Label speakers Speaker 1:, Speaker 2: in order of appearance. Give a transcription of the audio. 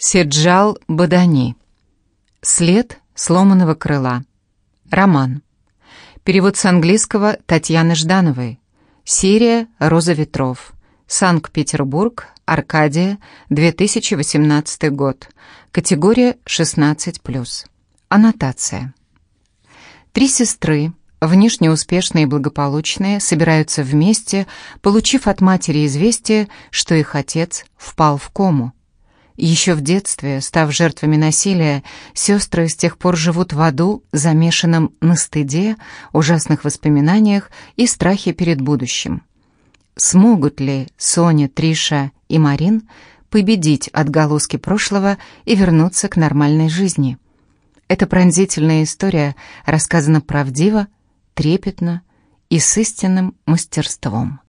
Speaker 1: Седжал Бадани. След сломанного крыла. Роман. Перевод с английского Татьяны Ждановой. Серия «Роза ветров». Санкт-Петербург, Аркадия, 2018 год. Категория 16+. Аннотация. Три сестры, внешне успешные и благополучные, собираются вместе, получив от матери известие, что их отец впал в кому. Еще в детстве, став жертвами насилия, сестры с тех пор живут в аду, замешанном на стыде, ужасных воспоминаниях и страхе перед будущим. Смогут ли Соня, Триша и Марин победить отголоски прошлого и вернуться к нормальной жизни? Эта пронзительная история рассказана правдиво, трепетно и с истинным мастерством.